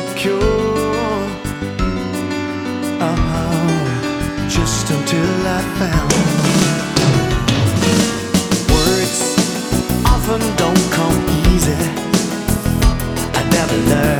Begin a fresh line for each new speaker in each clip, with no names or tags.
always insecure. Uh-huh, just until I found words often don't come easy. I never learned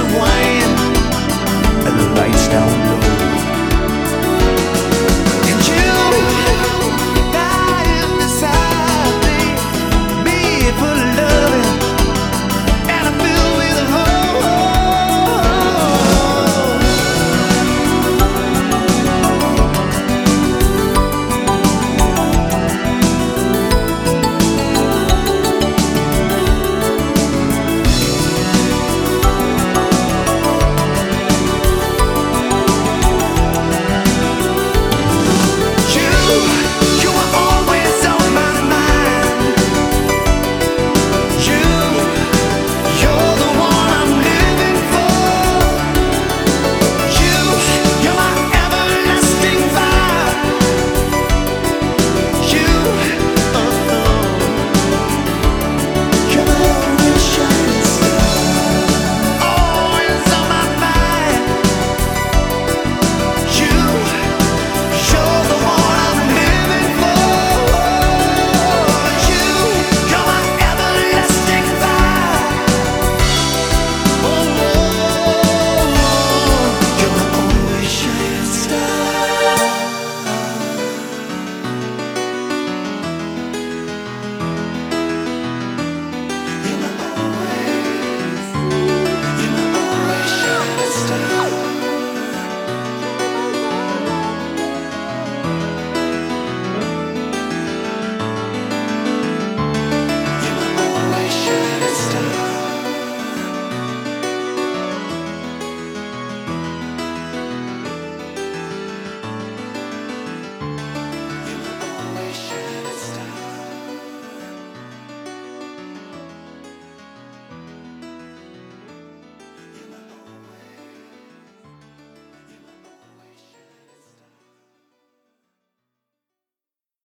away and the lights down.